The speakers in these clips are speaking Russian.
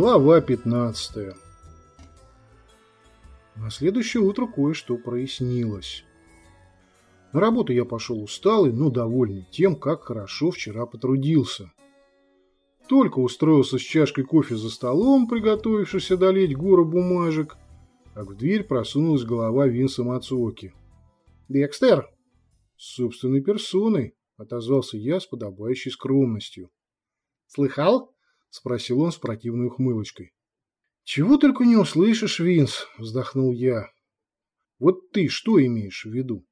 Глава 15 На следующее утро кое-что прояснилось. На работу я пошел усталый, но довольный тем, как хорошо вчера потрудился. Только устроился с чашкой кофе за столом, приготовившись одолеть гору бумажек, как в дверь просунулась голова Винса Мацуоки. «Декстер!» «Собственной персоной», — отозвался я с подобающей скромностью. «Слыхал?» – спросил он с противной ухмылочкой. «Чего только не услышишь, Винс!» – вздохнул я. «Вот ты что имеешь в виду?»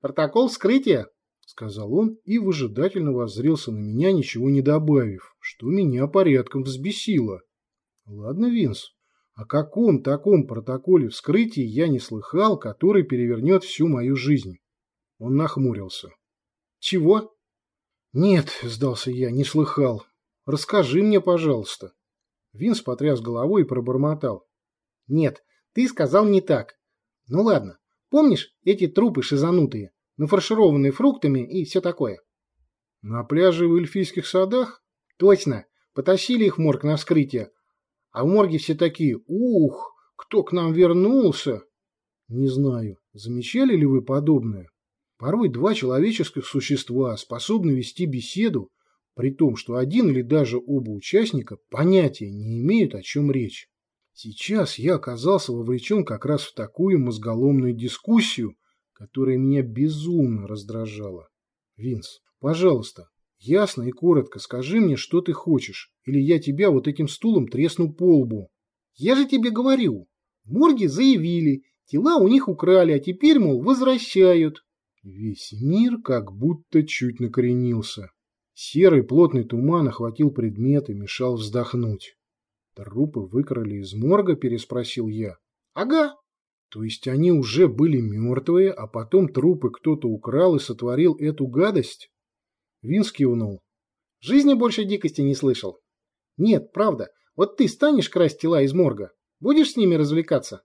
«Протокол вскрытия!» – сказал он и выжидательно воззрелся на меня, ничего не добавив, что меня порядком взбесило. «Ладно, Винс, о каком таком протоколе вскрытия я не слыхал, который перевернет всю мою жизнь?» Он нахмурился. «Чего?» «Нет», – сдался я, – «не слыхал. Расскажи мне, пожалуйста. Винс потряс головой и пробормотал. Нет, ты сказал не так. Ну ладно. Помнишь эти трупы шизанутые, нафаршированные фруктами и все такое? На пляже в эльфийских садах? Точно. Потащили их в морг на вскрытие. А в морге все такие, ух, кто к нам вернулся? Не знаю, замечали ли вы подобное? Порой два человеческих существа способны вести беседу, при том, что один или даже оба участника понятия не имеют, о чем речь. Сейчас я оказался вовлечен как раз в такую мозголомную дискуссию, которая меня безумно раздражала. Винс, пожалуйста, ясно и коротко скажи мне, что ты хочешь, или я тебя вот этим стулом тресну по лбу. Я же тебе говорю. Морги заявили, тела у них украли, а теперь, мол, возвращают. Весь мир как будто чуть накоренился. Серый плотный туман охватил предмет и мешал вздохнуть. «Трупы выкрали из морга?» – переспросил я. «Ага». «То есть они уже были мертвые, а потом трупы кто-то украл и сотворил эту гадость?» Винс кивнул. «Жизни больше дикости не слышал». «Нет, правда. Вот ты станешь красть тела из морга? Будешь с ними развлекаться?»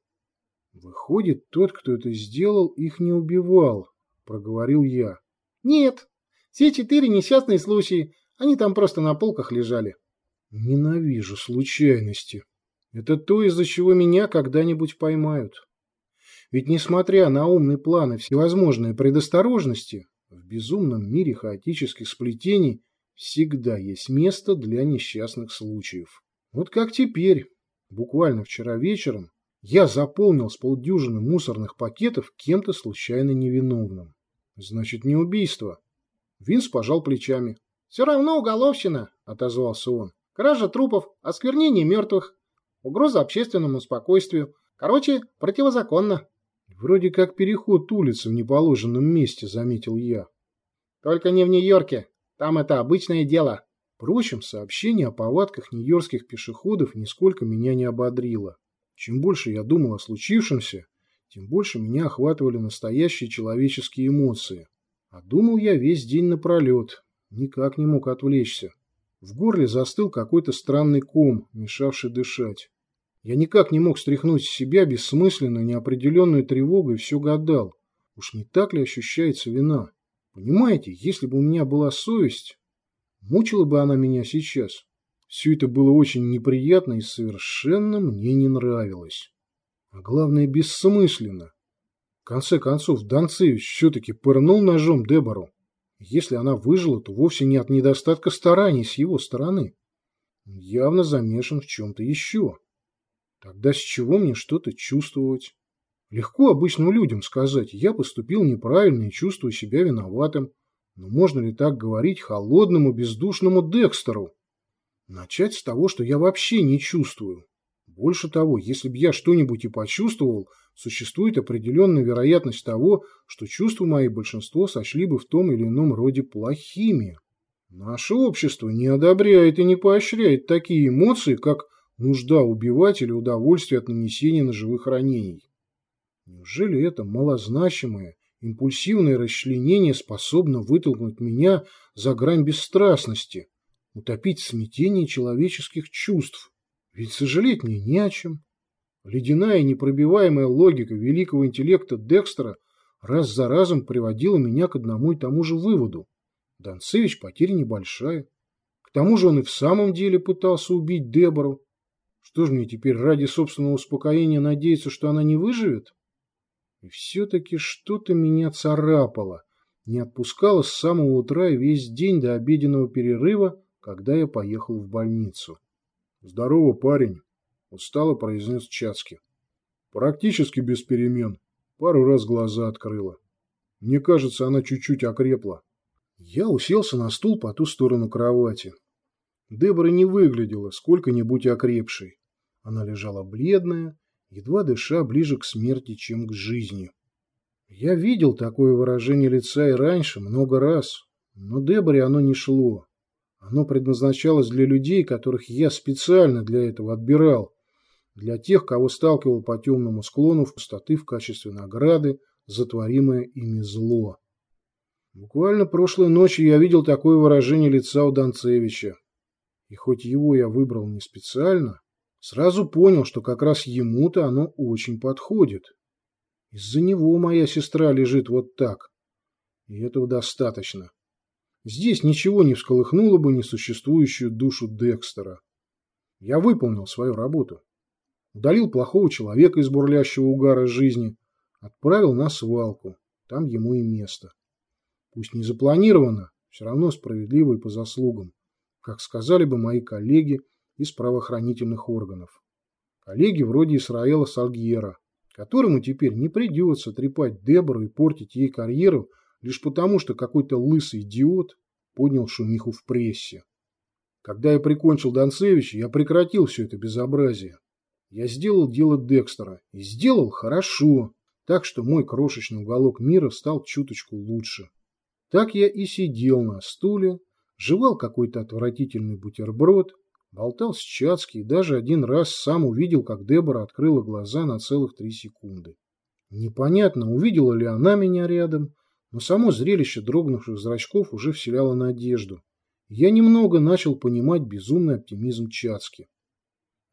«Выходит, тот, кто это сделал, их не убивал», – проговорил я. «Нет, все четыре несчастные случаи, они там просто на полках лежали. Ненавижу случайности. Это то, из-за чего меня когда-нибудь поймают. Ведь несмотря на умный план и всевозможные предосторожности, в безумном мире хаотических сплетений всегда есть место для несчастных случаев. Вот как теперь, буквально вчера вечером, я заполнил с полдюжины мусорных пакетов кем-то случайно невиновным. Значит, не убийство. Винс пожал плечами. «Все равно уголовщина», — отозвался он. «Кража трупов, осквернение мертвых, угроза общественному спокойствию. Короче, противозаконно». «Вроде как переход улицы в неположенном месте», — заметил я. «Только не в Нью-Йорке. Там это обычное дело». Впрочем, сообщение о повадках нью-йоркских пешеходов нисколько меня не ободрило. Чем больше я думал о случившемся, тем больше меня охватывали настоящие человеческие эмоции. А думал я весь день напролет, никак не мог отвлечься. В горле застыл какой-то странный ком, мешавший дышать. Я никак не мог стряхнуть с себя бессмысленную, неопределенную тревогу и все гадал. Уж не так ли ощущается вина? Понимаете, если бы у меня была совесть, мучила бы она меня сейчас. Все это было очень неприятно и совершенно мне не нравилось. А главное, бессмысленно. В конце концов, Донцевич все-таки пырнул ножом Дебору. Если она выжила, то вовсе не от недостатка стараний с его стороны. Он явно замешан в чем-то еще. Тогда с чего мне что-то чувствовать? Легко обычным людям сказать, я поступил неправильно и чувствую себя виноватым. Но можно ли так говорить холодному, бездушному Декстеру? Начать с того, что я вообще не чувствую. Больше того, если бы я что-нибудь и почувствовал – существует определенная вероятность того, что чувства мои большинство сочли бы в том или ином роде плохими. Наше общество не одобряет и не поощряет такие эмоции, как нужда убивать или удовольствие от нанесения ножевых ранений. Неужели это малозначимое, импульсивное расчленение способно вытолкнуть меня за грань бесстрастности, утопить в смятении человеческих чувств? Ведь сожалеть мне не о чем. Ледяная непробиваемая логика великого интеллекта Декстера раз за разом приводила меня к одному и тому же выводу. Донцевич потеря небольшая. К тому же он и в самом деле пытался убить Дебору. Что же мне теперь ради собственного успокоения надеяться, что она не выживет? И все-таки что-то меня царапало, не отпускало с самого утра и весь день до обеденного перерыва, когда я поехал в больницу. «Здорово, парень!» – устало произнес Чацки. «Практически без перемен. Пару раз глаза открыла. Мне кажется, она чуть-чуть окрепла». Я уселся на стул по ту сторону кровати. Дебора не выглядела сколько-нибудь окрепшей. Она лежала бледная, едва дыша ближе к смерти, чем к жизни. Я видел такое выражение лица и раньше, много раз, но Деборе оно не шло. Оно предназначалось для людей, которых я специально для этого отбирал, для тех, кого сталкивал по темному склону в пустоты в качестве награды за творимое ими зло. Буквально прошлой ночью я видел такое выражение лица у Донцевича. И хоть его я выбрал не специально, сразу понял, что как раз ему-то оно очень подходит. Из-за него моя сестра лежит вот так. И этого достаточно. Здесь ничего не всколыхнуло бы несуществующую душу Декстера. Я выполнил свою работу. Удалил плохого человека из бурлящего угара жизни, отправил на свалку. Там ему и место. Пусть не запланировано, все равно справедливо и по заслугам, как сказали бы мои коллеги из правоохранительных органов. Коллеги вроде Исраэла Сальгьера, которому теперь не придется трепать Дебору и портить ей карьеру лишь потому, что какой-то лысый идиот поднял шумиху в прессе. Когда я прикончил Донцевича, я прекратил все это безобразие. Я сделал дело Декстера. И сделал хорошо. Так что мой крошечный уголок мира стал чуточку лучше. Так я и сидел на стуле, жевал какой-то отвратительный бутерброд, болтал с Чацки и даже один раз сам увидел, как Дебора открыла глаза на целых три секунды. Непонятно, увидела ли она меня рядом, но само зрелище дрогнувших зрачков уже вселяло надежду. Я немного начал понимать безумный оптимизм Чацки.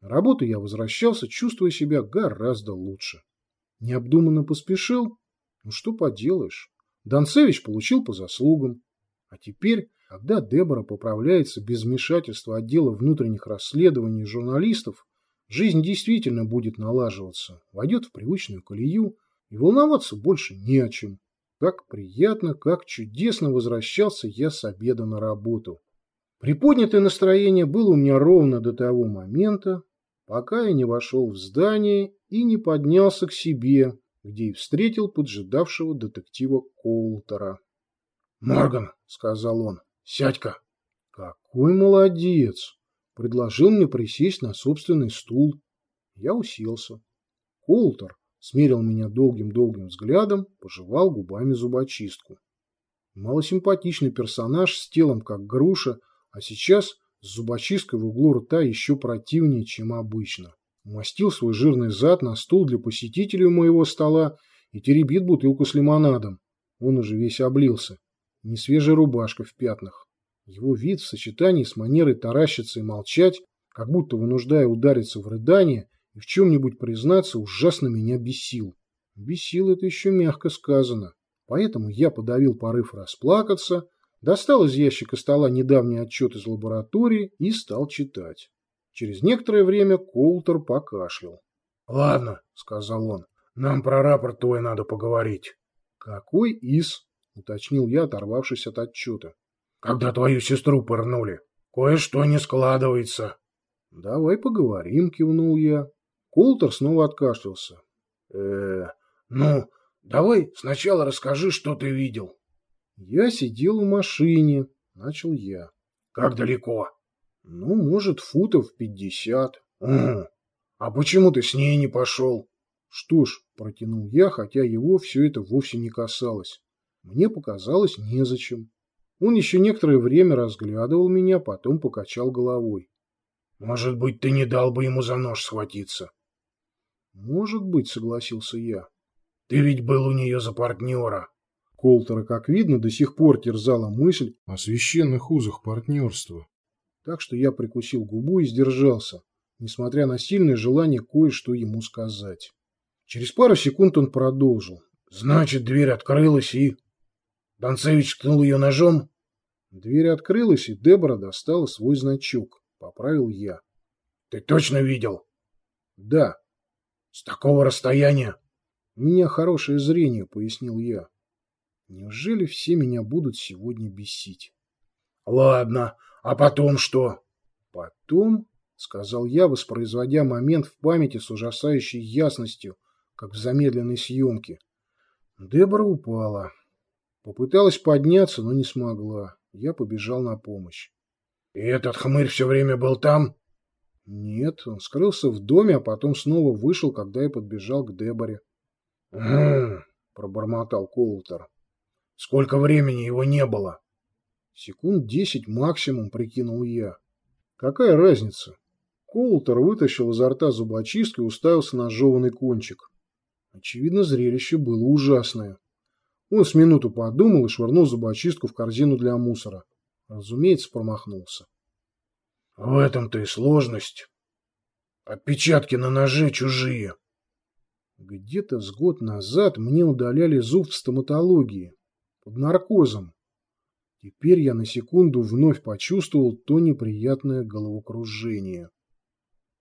На работу я возвращался, чувствуя себя гораздо лучше. Необдуманно поспешил? Ну что поделаешь. Донцевич получил по заслугам. А теперь, когда Дебора поправляется без вмешательства отдела внутренних расследований журналистов, жизнь действительно будет налаживаться, войдет в привычную колею, и волноваться больше не о чем. Как приятно, как чудесно возвращался я с обеда на работу. Приподнятое настроение было у меня ровно до того момента, пока я не вошел в здание и не поднялся к себе, где и встретил поджидавшего детектива Коултера. «Морган», — сказал он, — «сядь-ка». «Какой молодец!» Предложил мне присесть на собственный стул. Я уселся. Коултер смерил меня долгим-долгим взглядом, пожевал губами зубочистку. Малосимпатичный персонаж с телом как груша, а сейчас с зубочисткой в углу рта еще противнее, чем обычно. Умастил свой жирный зад на стул для посетителей у моего стола и теребит бутылку с лимонадом. Он уже весь облился. Несвежая рубашка в пятнах. Его вид в сочетании с манерой таращиться и молчать, как будто вынуждая удариться в рыдание, и в чем-нибудь признаться ужасно меня бесил. Бесил это еще мягко сказано. Поэтому я подавил порыв расплакаться, достал из ящика стола недавний отчет из лаборатории и стал читать. Через некоторое время Коултер покашлял. «Ладно», — сказал он, — «нам про рапорт твой надо поговорить». «Какой из?» — уточнил я, оторвавшись от отчета. «Когда твою сестру пырнули. Кое-что не складывается». «Давай поговорим», — кивнул я. Колтер снова откашлялся. э ну, давай сначала расскажи, что ты видел. Я сидел в машине, начал я. Как далеко? Ну, может, футов пятьдесят. А почему ты с ней не пошел? Что ж, протянул я, хотя его все это вовсе не касалось. Мне показалось незачем. Он еще некоторое время разглядывал меня, потом покачал головой. Может быть, ты не дал бы ему за нож схватиться? Может быть, согласился я. Ты ведь был у нее за партнера. Колтера, как видно, до сих пор терзала мысль о священных узах партнерства. Так что я прикусил губу и сдержался, несмотря на сильное желание кое-что ему сказать. Через пару секунд он продолжил. Значит, дверь открылась и... Донцевич ткнул ее ножом? Дверь открылась, и Дебора достала свой значок. Поправил я. Ты точно видел? Да. С такого расстояния? У меня хорошее зрение, пояснил я. Неужели все меня будут сегодня бесить? Ладно, а потом что? Потом, сказал я, воспроизводя момент в памяти с ужасающей ясностью, как в замедленной съемке. Дебора упала. Попыталась подняться, но не смогла. Я побежал на помощь. — И этот хмырь все время был там? — Нет, он скрылся в доме, а потом снова вышел, когда я подбежал к Деборе. — пробормотал Коултер. — Сколько времени его не было? — Секунд десять максимум, прикинул я. — Какая разница? Коултер вытащил изо рта зубочистку и уставился на жеванный кончик. Очевидно, зрелище было ужасное. Он с минуту подумал и швырнул зубочистку в корзину для мусора. Разумеется, промахнулся. — В этом-то и сложность. Отпечатки на ноже чужие. Где-то с год назад мне удаляли зуб в стоматологии. Под наркозом. Теперь я на секунду вновь почувствовал то неприятное головокружение.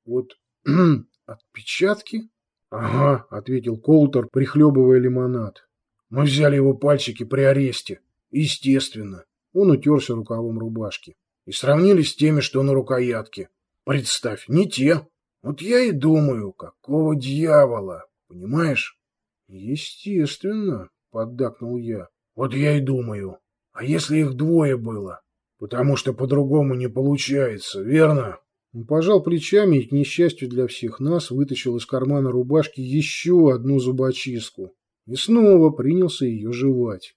Вот отпечатки? — Ага, — ответил Колтер, прихлебывая лимонад. — Мы взяли его пальчики при аресте. Естественно. Он утерся рукавом рубашки. И сравнили с теми, что на рукоятке. Представь, не те. Вот я и думаю, какого дьявола, понимаешь? — Естественно, — поддакнул я. — Вот я и думаю. А если их двое было? Потому что по-другому не получается, верно? Он пожал плечами и, к несчастью для всех нас, вытащил из кармана рубашки еще одну зубочистку и снова принялся ее жевать.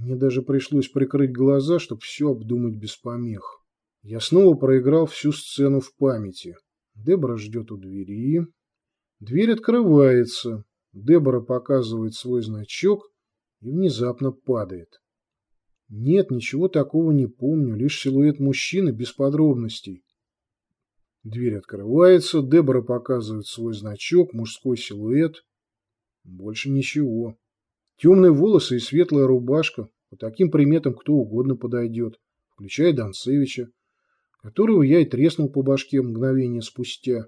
Мне даже пришлось прикрыть глаза, чтобы все обдумать без помех. Я снова проиграл всю сцену в памяти. Дебора ждет у двери. Дверь открывается. Дебора показывает свой значок и внезапно падает. Нет, ничего такого не помню, лишь силуэт мужчины без подробностей. Дверь открывается, Дебора показывает свой значок, мужской силуэт. Больше ничего. Темные волосы и светлая рубашка. По таким приметам кто угодно подойдет, включая Донцевича, которого я и треснул по башке мгновение спустя.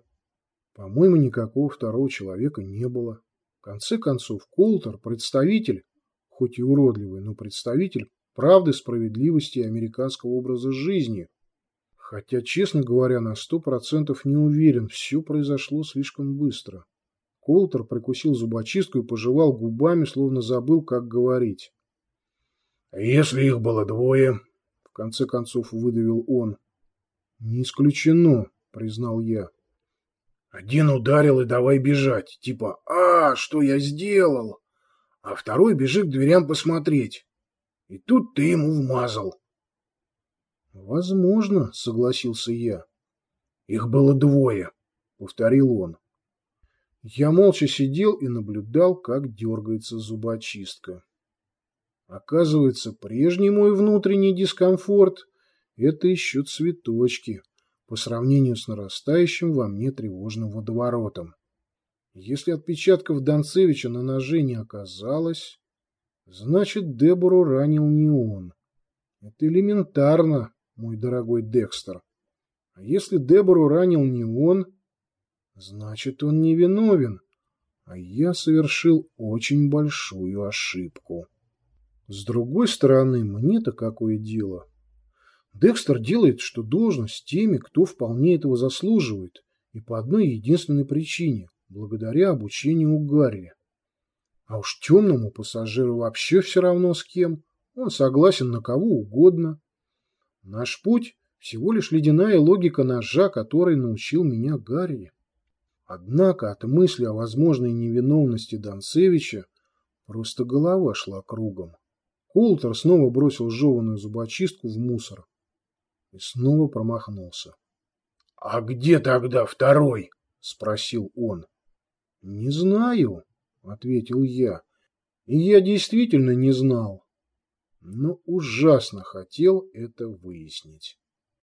По-моему, никакого второго человека не было. В конце концов, Колтер – представитель, хоть и уродливый, но представитель правды, справедливости и американского образа жизни – Хотя, честно говоря, на сто процентов не уверен, все произошло слишком быстро. Колтер прикусил зубочистку и пожевал губами, словно забыл, как говорить. «А если их было двое?» — в конце концов выдавил он. «Не исключено», — признал я. «Один ударил и давай бежать, типа «А, что я сделал?» А второй бежит к дверям посмотреть. И тут ты ему вмазал. Возможно, согласился я. Их было двое, повторил он. Я молча сидел и наблюдал, как дергается зубочистка. Оказывается, прежний мой внутренний дискомфорт – это еще цветочки по сравнению с нарастающим во мне тревожным водоворотом. Если отпечатков Донцевича на ноже не оказалось, значит, Дебору ранил не он. Это элементарно, мой дорогой Декстер. А если Дебору ранил не он, значит, он не виновен, а я совершил очень большую ошибку. С другой стороны, мне-то какое дело? Декстер делает, что должно, с теми, кто вполне этого заслуживает, и по одной единственной причине – благодаря обучению у Гарри. А уж темному пассажиру вообще все равно с кем, он согласен на кого угодно. Наш путь – всего лишь ледяная логика ножа, которой научил меня Гарри. Однако от мысли о возможной невиновности Донцевича просто голова шла кругом. Колтер снова бросил жеванную зубочистку в мусор и снова промахнулся. — А где тогда второй? — спросил он. — Не знаю, — ответил я. И я действительно не знал, но ужасно хотел это выяснить.